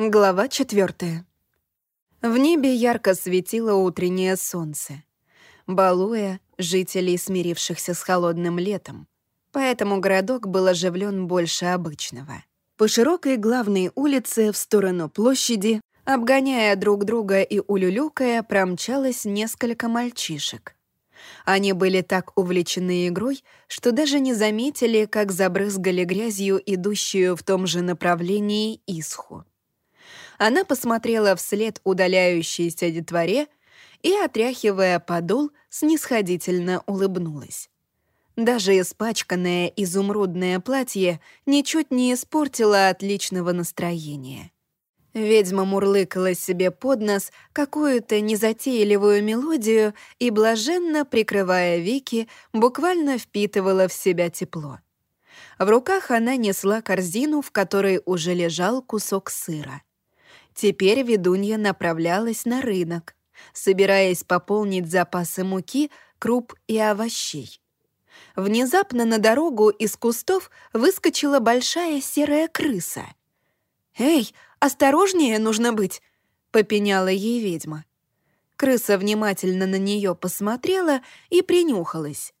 Глава четвертая. В небе ярко светило утреннее солнце, балуя жителей, смирившихся с холодным летом. Поэтому городок был оживлен больше обычного. По широкой главной улице в сторону площади, обгоняя друг друга и улюлюкая, промчалось несколько мальчишек. Они были так увлечены игрой, что даже не заметили, как забрызгали грязью идущую в том же направлении Исху. Она посмотрела вслед удаляющейся детворе и, отряхивая подол, снисходительно улыбнулась. Даже испачканное изумрудное платье ничуть не испортило отличного настроения. Ведьма мурлыкала себе под нос какую-то незатейливую мелодию и, блаженно прикрывая веки, буквально впитывала в себя тепло. В руках она несла корзину, в которой уже лежал кусок сыра. Теперь ведунья направлялась на рынок, собираясь пополнить запасы муки, круп и овощей. Внезапно на дорогу из кустов выскочила большая серая крыса. «Эй, осторожнее нужно быть!» — попеняла ей ведьма. Крыса внимательно на нее посмотрела и принюхалась.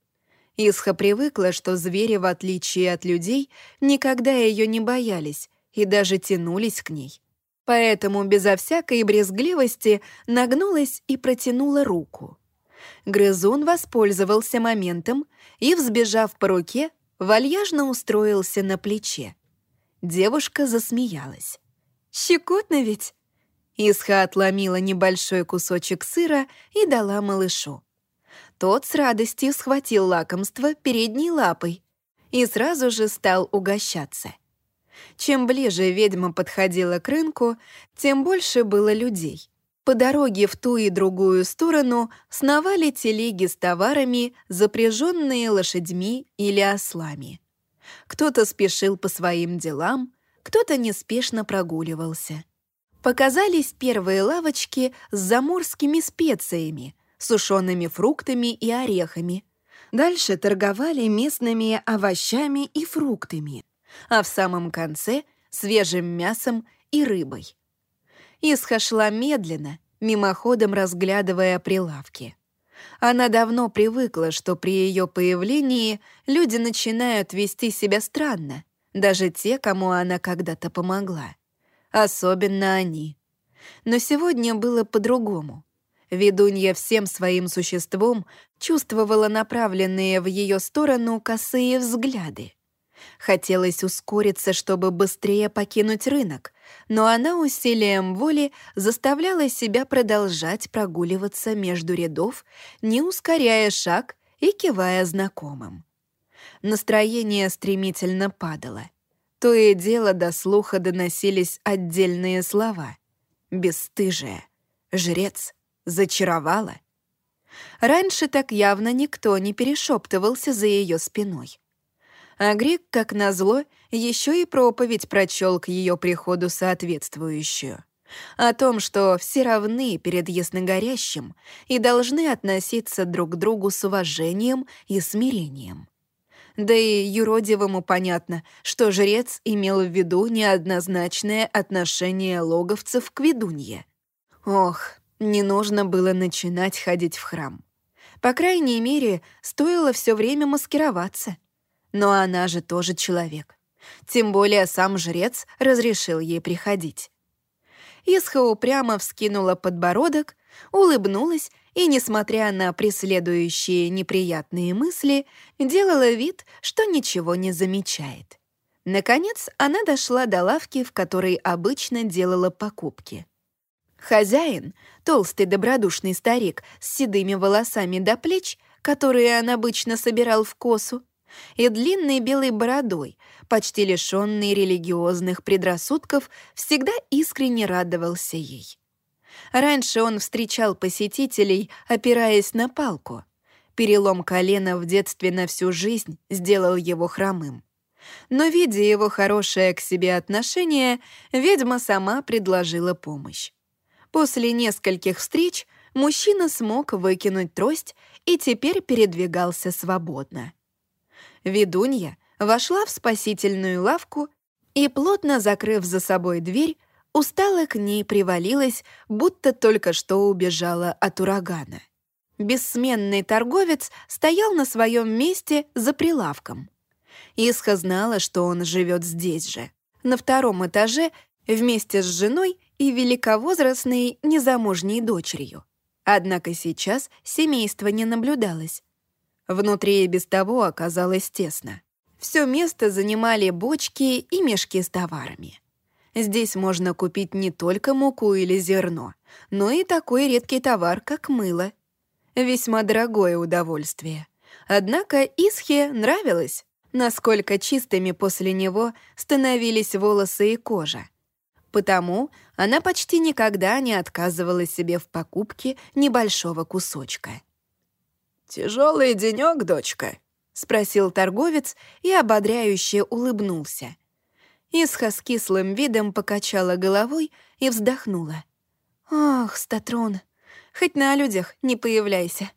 Исха привыкла, что звери, в отличие от людей, никогда ее не боялись и даже тянулись к ней поэтому безо всякой брезгливости нагнулась и протянула руку. Грызун воспользовался моментом и, взбежав по руке, вальяжно устроился на плече. Девушка засмеялась. «Щекотно ведь?» Исха отломила небольшой кусочек сыра и дала малышу. Тот с радостью схватил лакомство передней лапой и сразу же стал угощаться — чем ближе ведьма подходила к рынку, тем больше было людей. По дороге в ту и другую сторону сновали телеги с товарами, запряженные лошадьми или ослами. Кто-то спешил по своим делам, кто-то неспешно прогуливался. Показались первые лавочки с заморскими специями, сушеными фруктами и орехами. Дальше торговали местными овощами и фруктами а в самом конце — свежим мясом и рыбой. Исха шла медленно, мимоходом разглядывая прилавки. Она давно привыкла, что при ее появлении люди начинают вести себя странно, даже те, кому она когда-то помогла. Особенно они. Но сегодня было по-другому. Ведунья всем своим существом чувствовала направленные в ее сторону косые взгляды. Хотелось ускориться, чтобы быстрее покинуть рынок, но она усилием воли заставляла себя продолжать прогуливаться между рядов, не ускоряя шаг и кивая знакомым. Настроение стремительно падало. То и дело до слуха доносились отдельные слова. «Бесстыжая», «Жрец», «Зачаровала». Раньше так явно никто не перешептывался за ее спиной. А Грик, как назло, еще и проповедь прочел к ее приходу соответствующую. О том, что все равны перед ясногорящим и должны относиться друг к другу с уважением и смирением. Да и юродивому понятно, что жрец имел в виду неоднозначное отношение логовцев к ведунье. Ох, не нужно было начинать ходить в храм. По крайней мере, стоило все время маскироваться — но она же тоже человек. Тем более сам жрец разрешил ей приходить. Исха упрямо вскинула подбородок, улыбнулась и, несмотря на преследующие неприятные мысли, делала вид, что ничего не замечает. Наконец, она дошла до лавки, в которой обычно делала покупки. Хозяин, толстый добродушный старик с седыми волосами до плеч, которые он обычно собирал в косу, и длинной белой бородой, почти лишённый религиозных предрассудков, всегда искренне радовался ей. Раньше он встречал посетителей, опираясь на палку. Перелом колена в детстве на всю жизнь сделал его хромым. Но, видя его хорошее к себе отношение, ведьма сама предложила помощь. После нескольких встреч мужчина смог выкинуть трость и теперь передвигался свободно. Ведунья вошла в спасительную лавку и, плотно закрыв за собой дверь, устало к ней привалилась, будто только что убежала от урагана. Бессменный торговец стоял на своем месте за прилавком. Исха знала, что он живет здесь же, на втором этаже, вместе с женой и великовозрастной незамужней дочерью. Однако сейчас семейства не наблюдалось. Внутри и без того оказалось тесно. Все место занимали бочки и мешки с товарами. Здесь можно купить не только муку или зерно, но и такой редкий товар, как мыло. Весьма дорогое удовольствие. Однако Исхе нравилось, насколько чистыми после него становились волосы и кожа. Потому она почти никогда не отказывала себе в покупке небольшого кусочка. «Тяжелый денек, дочка?» — спросил торговец и ободряюще улыбнулся. Исха с кислым видом покачала головой и вздохнула. «Ох, Статрон, хоть на людях не появляйся».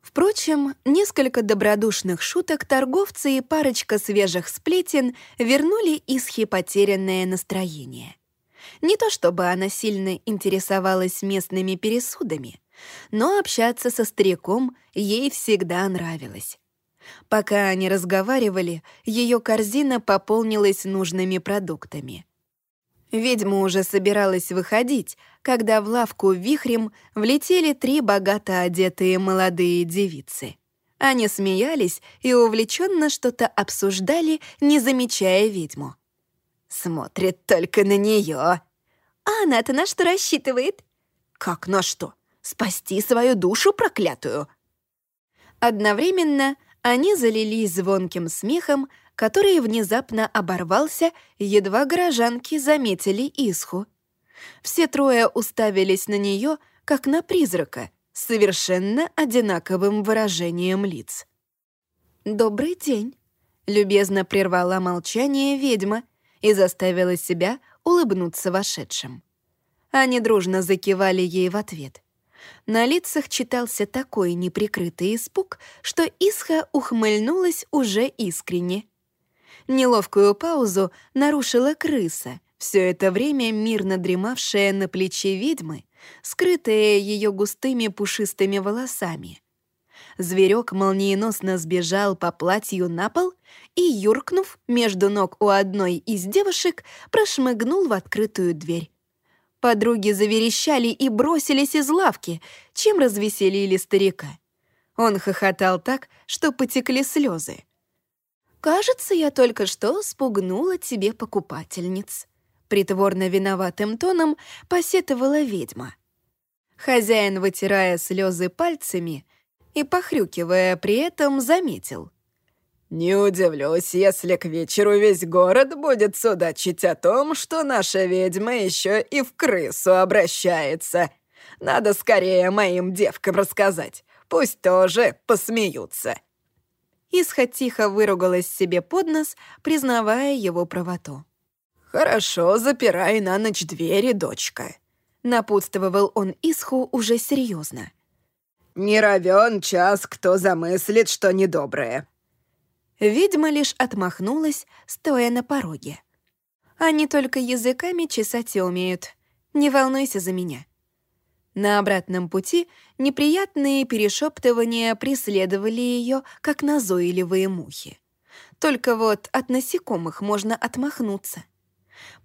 Впрочем, несколько добродушных шуток торговцы и парочка свежих сплетен вернули Исхе потерянное настроение. Не то чтобы она сильно интересовалась местными пересудами, но общаться со стариком ей всегда нравилось. Пока они разговаривали, ее корзина пополнилась нужными продуктами. Ведьма уже собиралась выходить, когда в лавку вихрем влетели три богато одетые молодые девицы. Они смеялись и увлеченно что-то обсуждали, не замечая ведьму. «Смотрит только на нее. «А она-то на что рассчитывает?» «Как на что? Спасти свою душу проклятую?» Одновременно они залились звонким смехом, который внезапно оборвался, едва горожанки заметили Исху. Все трое уставились на нее, как на призрака, с совершенно одинаковым выражением лиц. «Добрый день», — любезно прервала молчание ведьма и заставила себя улыбнуться вошедшим. Они дружно закивали ей в ответ. На лицах читался такой неприкрытый испуг, что Исха ухмыльнулась уже искренне. Неловкую паузу нарушила крыса, все это время мирно дремавшая на плече ведьмы, скрытая ее густыми пушистыми волосами. Зверек молниеносно сбежал по платью на пол и, юркнув между ног у одной из девушек, прошмыгнул в открытую дверь. Подруги заверещали и бросились из лавки, чем развеселили старика. Он хохотал так, что потекли слезы. «Кажется, я только что спугнула тебе покупательниц», притворно виноватым тоном посетовала ведьма. Хозяин, вытирая слезы пальцами и похрюкивая при этом, заметил. «Не удивлюсь, если к вечеру весь город будет судачить о том, что наша ведьма еще и в крысу обращается. Надо скорее моим девкам рассказать, пусть тоже посмеются». Исха тихо выругалась себе под нос, признавая его правоту. «Хорошо, запирай на ночь двери, дочка», — напутствовал он Исху уже серьезно. «Не равен час, кто замыслит, что недоброе. Ведьма лишь отмахнулась, стоя на пороге. Они только языками чесать и умеют. Не волнуйся за меня. На обратном пути неприятные перешептывания преследовали ее, как назойливые мухи. Только вот от насекомых можно отмахнуться.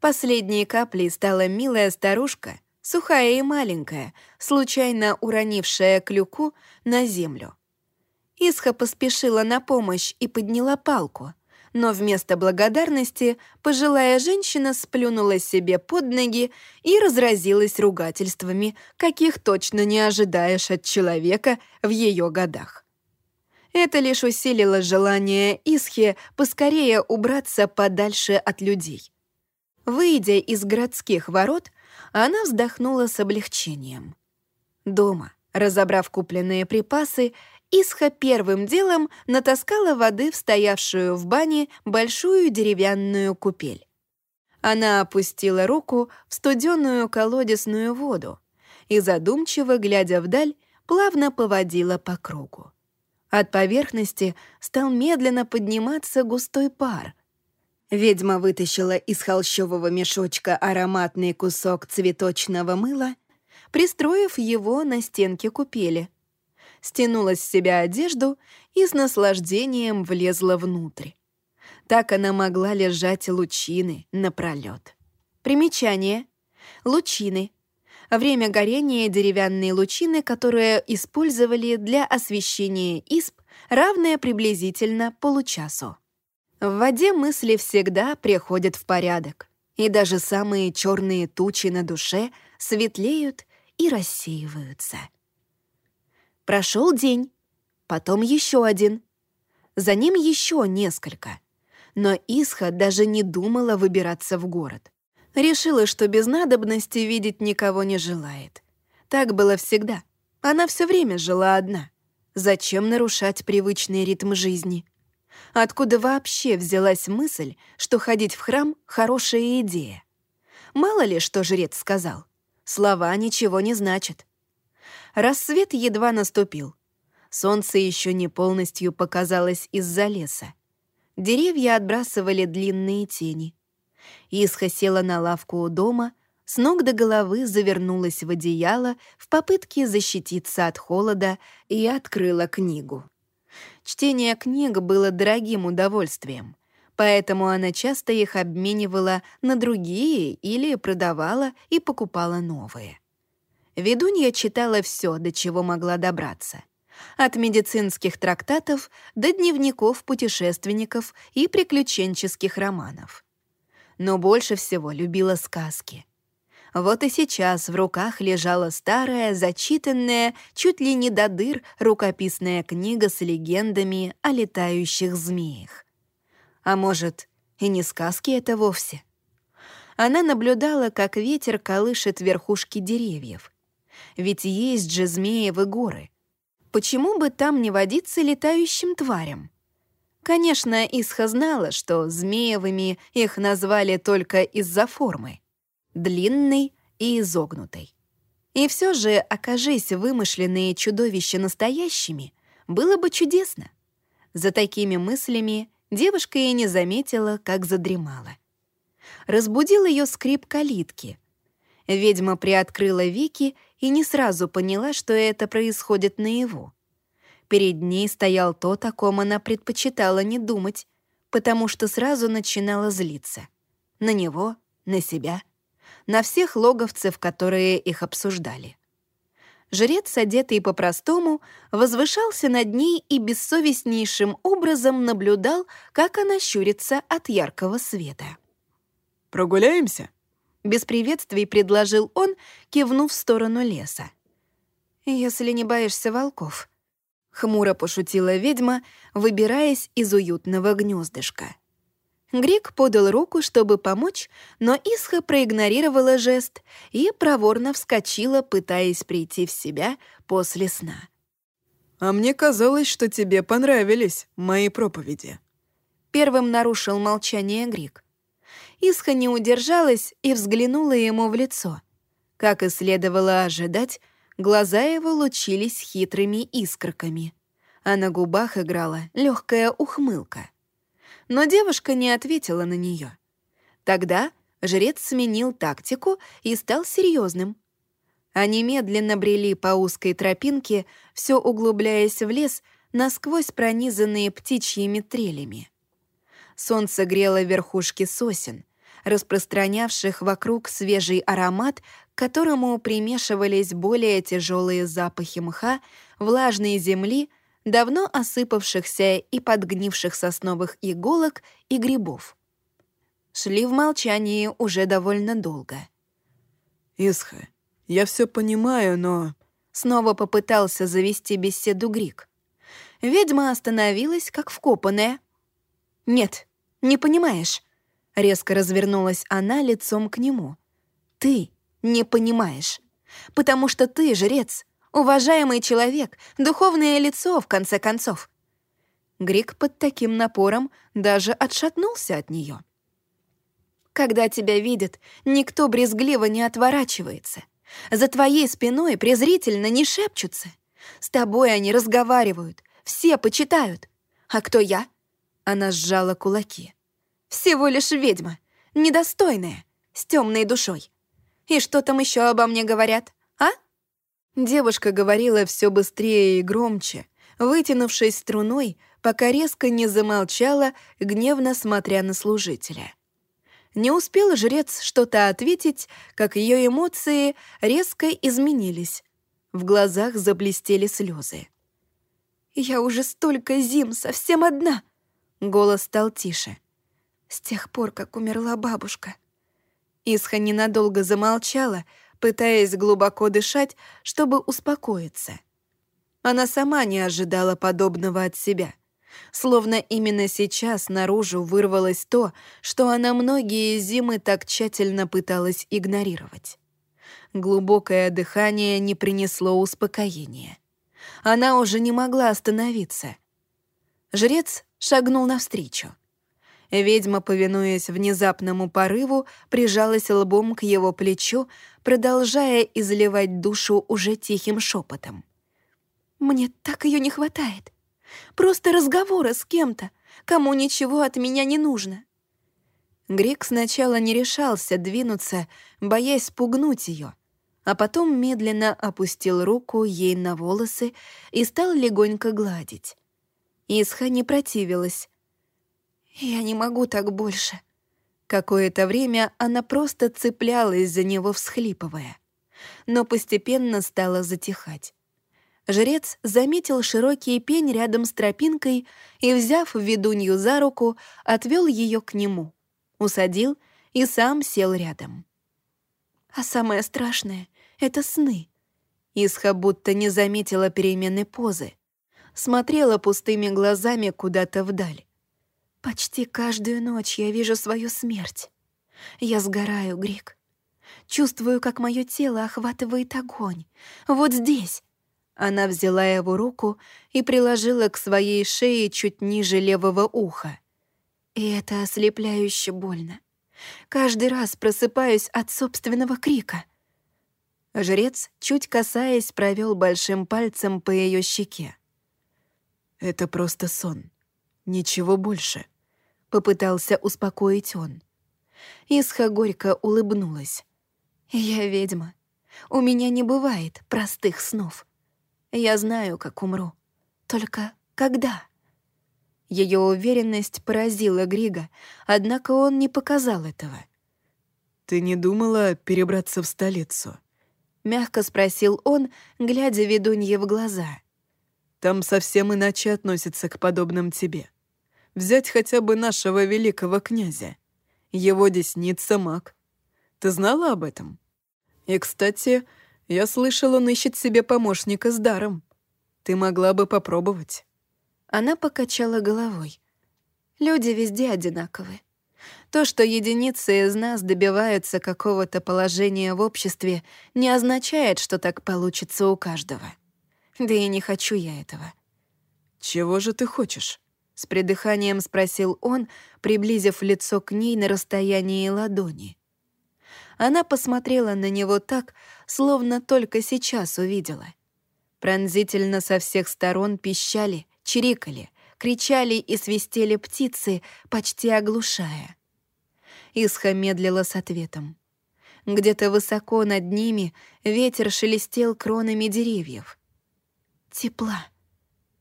Последней каплей стала милая старушка, сухая и маленькая, случайно уронившая клюку на землю. Исха поспешила на помощь и подняла палку. Но вместо благодарности пожилая женщина сплюнула себе под ноги и разразилась ругательствами, каких точно не ожидаешь от человека в ее годах. Это лишь усилило желание Исхи поскорее убраться подальше от людей. Выйдя из городских ворот, она вздохнула с облегчением. Дома, разобрав купленные припасы, Исха первым делом натаскала воды в стоявшую в бане большую деревянную купель. Она опустила руку в студеную колодесную воду и, задумчиво глядя вдаль, плавно поводила по кругу. От поверхности стал медленно подниматься густой пар. Ведьма вытащила из холщового мешочка ароматный кусок цветочного мыла, пристроив его на стенке купели. Стянула с себя одежду и с наслаждением влезла внутрь. Так она могла лежать лучины напролёт. Примечание. Лучины. Время горения деревянные лучины, которые использовали для освещения исп, равное приблизительно получасу. В воде мысли всегда приходят в порядок, и даже самые черные тучи на душе светлеют и рассеиваются. Прошел день, потом еще один, за ним еще несколько. Но Исха даже не думала выбираться в город. Решила, что без надобности видеть никого не желает. Так было всегда. Она все время жила одна. Зачем нарушать привычный ритм жизни? Откуда вообще взялась мысль, что ходить в храм — хорошая идея? Мало ли, что жрец сказал. Слова ничего не значат. Рассвет едва наступил. Солнце еще не полностью показалось из-за леса. Деревья отбрасывали длинные тени. Исха села на лавку у дома, с ног до головы завернулась в одеяло в попытке защититься от холода и открыла книгу. Чтение книг было дорогим удовольствием, поэтому она часто их обменивала на другие или продавала и покупала новые. Ведунья читала все, до чего могла добраться. От медицинских трактатов до дневников путешественников и приключенческих романов. Но больше всего любила сказки — вот и сейчас в руках лежала старая, зачитанная, чуть ли не до дыр, рукописная книга с легендами о летающих змеях. А может, и не сказки это вовсе? Она наблюдала, как ветер колышет верхушки деревьев. Ведь есть же змеевы горы. Почему бы там не водиться летающим тварям? Конечно, Исха знала, что змеевыми их назвали только из-за формы длинной и изогнутой. И все же, окажись вымышленные чудовища настоящими, было бы чудесно. За такими мыслями девушка и не заметила, как задремала. Разбудил ее скрип калитки. Ведьма приоткрыла веки и не сразу поняла, что это происходит наяву. Перед ней стоял тот, о ком она предпочитала не думать, потому что сразу начинала злиться. На него, на себя — на всех логовцев, которые их обсуждали. Жрец, одетый по-простому, возвышался над ней и бессовестнейшим образом наблюдал, как она щурится от яркого света. «Прогуляемся?» Без приветствий предложил он, кивнув в сторону леса. «Если не боишься волков», — хмуро пошутила ведьма, выбираясь из уютного гнездышка. Грик подал руку, чтобы помочь, но Исха проигнорировала жест и проворно вскочила, пытаясь прийти в себя после сна. «А мне казалось, что тебе понравились мои проповеди». Первым нарушил молчание Грик. Исха не удержалась и взглянула ему в лицо. Как и следовало ожидать, глаза его лучились хитрыми искорками, а на губах играла легкая ухмылка но девушка не ответила на нее. Тогда жрец сменил тактику и стал серьезным. Они медленно брели по узкой тропинке, все углубляясь в лес, насквозь пронизанные птичьими трелями. Солнце грело верхушки сосен, распространявших вокруг свежий аромат, к которому примешивались более тяжелые запахи мха, влажной земли — давно осыпавшихся и подгнивших сосновых иголок и грибов. Шли в молчании уже довольно долго. «Исха, я все понимаю, но...» Снова попытался завести беседу Грик. Ведьма остановилась, как вкопанная. «Нет, не понимаешь». Резко развернулась она лицом к нему. «Ты не понимаешь, потому что ты жрец, Уважаемый человек, духовное лицо, в конце концов. Грик под таким напором даже отшатнулся от нее. Когда тебя видят, никто брезгливо не отворачивается. За твоей спиной презрительно не шепчутся. С тобой они разговаривают, все почитают. А кто я? Она сжала кулаки. Всего лишь ведьма, недостойная, с темной душой. И что там еще обо мне говорят, а?» Девушка говорила все быстрее и громче, вытянувшись струной, пока резко не замолчала, гневно смотря на служителя. Не успел жрец что-то ответить, как ее эмоции резко изменились. В глазах заблестели слезы. «Я уже столько зим, совсем одна!» Голос стал тише. «С тех пор, как умерла бабушка». Исха ненадолго замолчала, пытаясь глубоко дышать, чтобы успокоиться. Она сама не ожидала подобного от себя. Словно именно сейчас наружу вырвалось то, что она многие зимы так тщательно пыталась игнорировать. Глубокое дыхание не принесло успокоения. Она уже не могла остановиться. Жрец шагнул навстречу. Ведьма, повинуясь внезапному порыву, прижалась лбом к его плечу, продолжая изливать душу уже тихим шепотом. «Мне так ее не хватает. Просто разговора с кем-то, кому ничего от меня не нужно». Грек сначала не решался двинуться, боясь спугнуть ее, а потом медленно опустил руку ей на волосы и стал легонько гладить. Исха не противилась. «Я не могу так больше». Какое-то время она просто цеплялась за него, всхлипывая, но постепенно стала затихать. Жрец заметил широкий пень рядом с тропинкой и, взяв ведунью за руку, отвел ее к нему, усадил и сам сел рядом. А самое страшное — это сны. Исха будто не заметила перемены позы, смотрела пустыми глазами куда-то вдаль. Почти каждую ночь я вижу свою смерть. Я сгораю, Грик. Чувствую, как мое тело охватывает огонь. Вот здесь, она взяла его руку и приложила к своей шее чуть ниже левого уха. И это ослепляюще больно. Каждый раз просыпаюсь от собственного крика. Жрец, чуть касаясь, провел большим пальцем по ее щеке. «Это просто сон. Ничего больше», — попытался успокоить он. Исха горько улыбнулась. «Я ведьма. У меня не бывает простых снов». Я знаю, как умру. Только когда?» Ее уверенность поразила Грига, однако он не показал этого. «Ты не думала перебраться в столицу?» — мягко спросил он, глядя ведунье в глаза. «Там совсем иначе относятся к подобным тебе. Взять хотя бы нашего великого князя. Его десница маг. Ты знала об этом? И, кстати, я слышал, он ищет себе помощника с даром. Ты могла бы попробовать». Она покачала головой. «Люди везде одинаковы. То, что единицы из нас добиваются какого-то положения в обществе, не означает, что так получится у каждого. Да и не хочу я этого». «Чего же ты хочешь?» — с придыханием спросил он, приблизив лицо к ней на расстоянии ладони. Она посмотрела на него так, словно только сейчас увидела. Пронзительно со всех сторон пищали, чирикали, кричали и свистели птицы, почти оглушая. Исха медлила с ответом. Где-то высоко над ними ветер шелестел кронами деревьев. «Тепла», —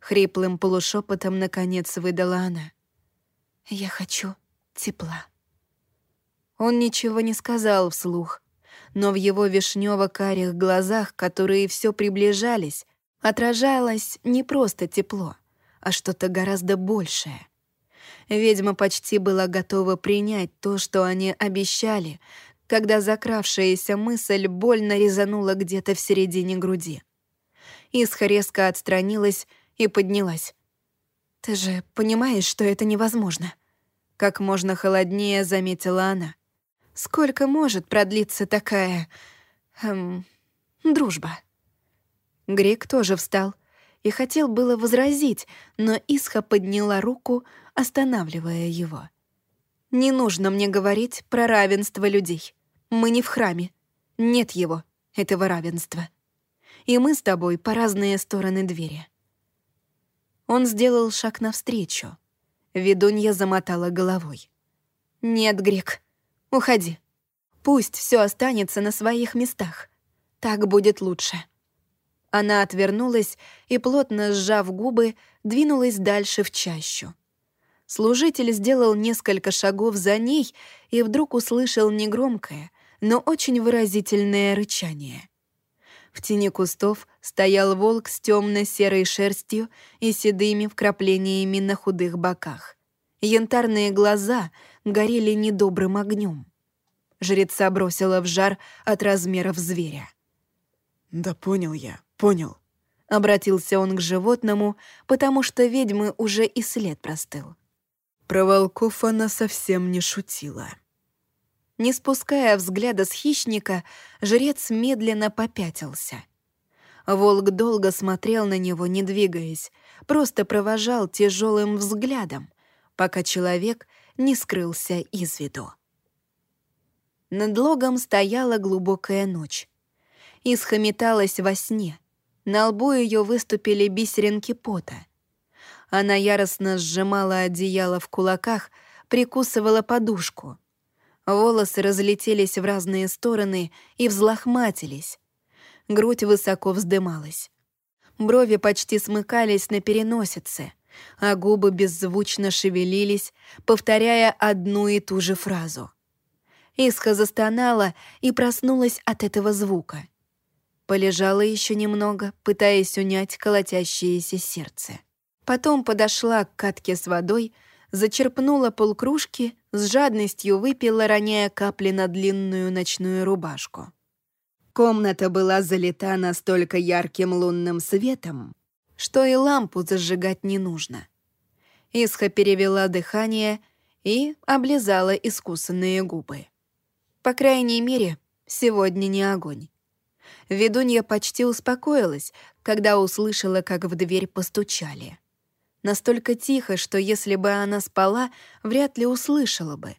хриплым полушепотом наконец выдала она. «Я хочу тепла». Он ничего не сказал вслух, но в его вишнево-карих глазах, которые все приближались, отражалось не просто тепло, а что-то гораздо большее. Ведьма почти была готова принять то, что они обещали, когда закравшаяся мысль больно резанула где-то в середине груди. Исха резко отстранилась и поднялась. «Ты же понимаешь, что это невозможно?» Как можно холоднее заметила она. Сколько может продлиться такая... Эм, дружба? Грек тоже встал и хотел было возразить, но Исха подняла руку, останавливая его. «Не нужно мне говорить про равенство людей. Мы не в храме. Нет его, этого равенства. И мы с тобой по разные стороны двери». Он сделал шаг навстречу. Ведунья замотала головой. «Нет, Грек, уходи. Пусть все останется на своих местах. Так будет лучше». Она отвернулась и, плотно сжав губы, двинулась дальше в чащу. Служитель сделал несколько шагов за ней и вдруг услышал негромкое, но очень выразительное рычание. В тени кустов стоял волк с темно-серой шерстью и седыми вкраплениями на худых боках. Янтарные глаза горели недобрым огнем. Жреца бросила в жар от размеров зверя. «Да понял я, понял». Обратился он к животному, потому что ведьмы уже и след простыл. Про волков она совсем не шутила. Не спуская взгляда с хищника, жрец медленно попятился. Волк долго смотрел на него, не двигаясь, просто провожал тяжелым взглядом, пока человек не скрылся из виду. Над логом стояла глубокая ночь. Исха металась во сне. На лбу ее выступили бисеринки пота. Она яростно сжимала одеяло в кулаках, прикусывала подушку. Волосы разлетелись в разные стороны и взлохматились. Грудь высоко вздымалась. Брови почти смыкались на переносице — а губы беззвучно шевелились, повторяя одну и ту же фразу. Исха застонала и проснулась от этого звука. Полежала еще немного, пытаясь унять колотящееся сердце. Потом подошла к катке с водой, зачерпнула полкружки, с жадностью выпила, роняя капли на длинную ночную рубашку. Комната была залита настолько ярким лунным светом, что и лампу зажигать не нужно. Исха перевела дыхание и облизала искусанные губы. По крайней мере, сегодня не огонь. Ведунья почти успокоилась, когда услышала, как в дверь постучали. Настолько тихо, что если бы она спала, вряд ли услышала бы.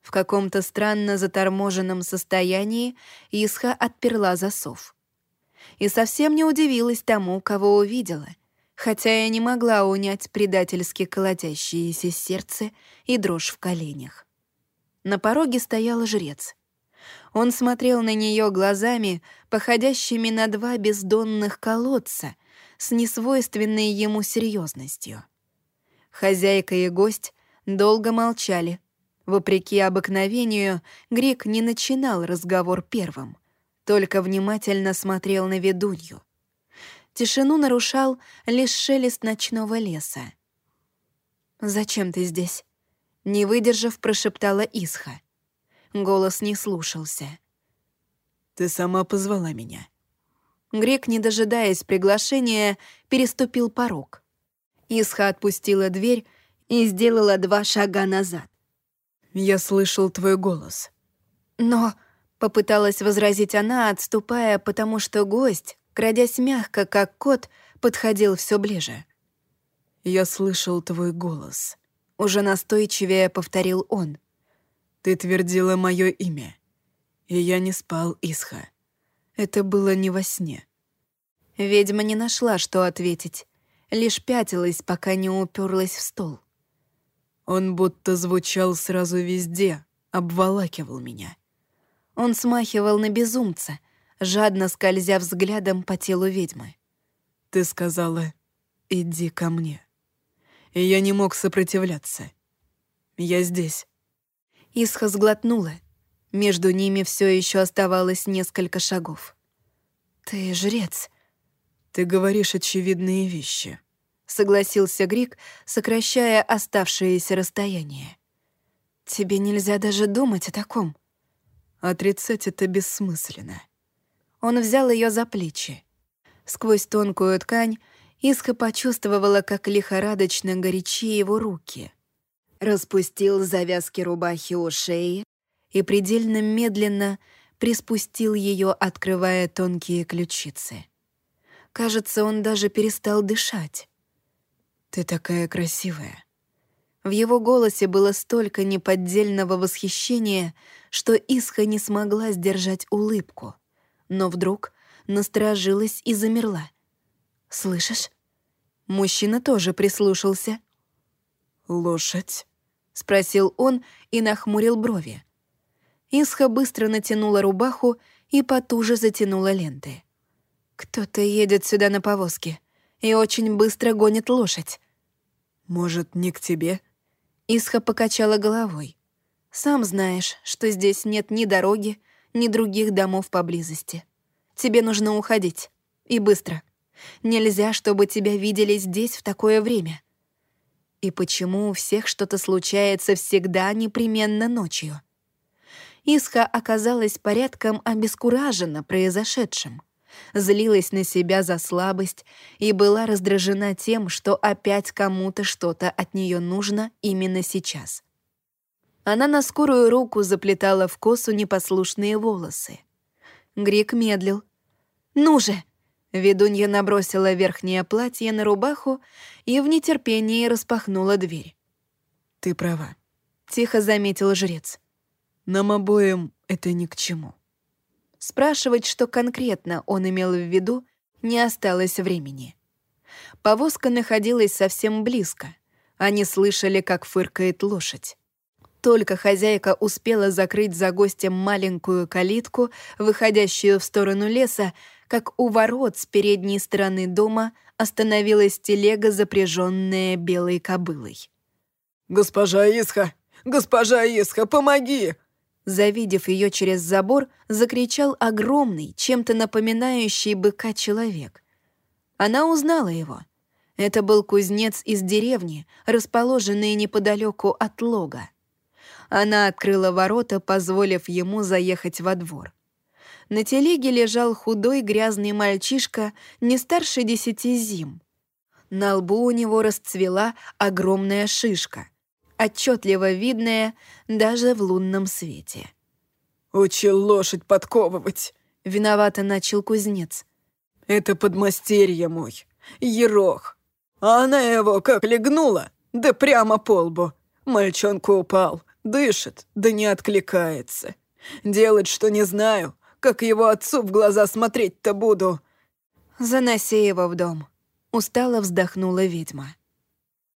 В каком-то странно заторможенном состоянии Исха отперла засов и совсем не удивилась тому, кого увидела, хотя я не могла унять предательски колотящееся сердце и дрожь в коленях. На пороге стоял жрец. Он смотрел на нее глазами, походящими на два бездонных колодца, с несвойственной ему серьезностью. Хозяйка и гость долго молчали. Вопреки обыкновению, Грек не начинал разговор первым — только внимательно смотрел на ведунью. Тишину нарушал лишь шелест ночного леса. «Зачем ты здесь?» Не выдержав, прошептала Исха. Голос не слушался. «Ты сама позвала меня». Грек, не дожидаясь приглашения, переступил порог. Исха отпустила дверь и сделала два шага назад. «Я слышал твой голос». «Но...» Попыталась возразить она, отступая, потому что гость, крадясь мягко, как кот, подходил все ближе. «Я слышал твой голос», — уже настойчивее повторил он. «Ты твердила мое имя, и я не спал, Исха. Это было не во сне». Ведьма не нашла, что ответить, лишь пятилась, пока не уперлась в стол. Он будто звучал сразу везде, обволакивал меня. Он смахивал на безумца, жадно скользя взглядом по телу ведьмы. «Ты сказала, иди ко мне». И я не мог сопротивляться. Я здесь. Исха сглотнула. Между ними все еще оставалось несколько шагов. «Ты жрец». «Ты говоришь очевидные вещи», — согласился Грик, сокращая оставшееся расстояние. «Тебе нельзя даже думать о таком». Отрицать это бессмысленно. Он взял ее за плечи. Сквозь тонкую ткань Иска почувствовала, как лихорадочно горячи его руки. Распустил завязки рубахи у шеи и предельно медленно приспустил ее, открывая тонкие ключицы. Кажется, он даже перестал дышать. «Ты такая красивая», в его голосе было столько неподдельного восхищения, что Исха не смогла сдержать улыбку. Но вдруг насторожилась и замерла. «Слышишь?» Мужчина тоже прислушался. «Лошадь?» спросил он и нахмурил брови. Исха быстро натянула рубаху и потуже затянула ленты. «Кто-то едет сюда на повозке и очень быстро гонит лошадь». «Может, не к тебе?» Исха покачала головой. «Сам знаешь, что здесь нет ни дороги, ни других домов поблизости. Тебе нужно уходить. И быстро. Нельзя, чтобы тебя видели здесь в такое время. И почему у всех что-то случается всегда непременно ночью? Исха оказалась порядком обескуражена произошедшим, злилась на себя за слабость и была раздражена тем, что опять кому-то что-то от нее нужно именно сейчас. Она на скорую руку заплетала в косу непослушные волосы. Грик медлил. «Ну же!» Ведунья набросила верхнее платье на рубаху и в нетерпении распахнула дверь. «Ты права», — тихо заметил жрец. «Нам обоим это ни к чему». Спрашивать, что конкретно он имел в виду, не осталось времени. Повозка находилась совсем близко. Они слышали, как фыркает лошадь. Только хозяйка успела закрыть за гостем маленькую калитку, выходящую в сторону леса, как у ворот с передней стороны дома остановилась телега, запряженная белой кобылой. «Госпожа Исха! Госпожа Исха, помоги!» Завидев ее через забор, закричал огромный, чем-то напоминающий быка человек. Она узнала его. Это был кузнец из деревни, расположенный неподалеку от лога. Она открыла ворота, позволив ему заехать во двор. На телеге лежал худой грязный мальчишка не старше десяти зим. На лбу у него расцвела огромная шишка, отчетливо видная даже в лунном свете. «Учил лошадь подковывать», — виновато начал кузнец. «Это подмастерье мой, ерох. А она его как легнула, да прямо по лбу. Мальчонка упал, дышит, да не откликается. Делать, что не знаю, как его отцу в глаза смотреть-то буду?» «Заноси его в дом», — устало вздохнула ведьма.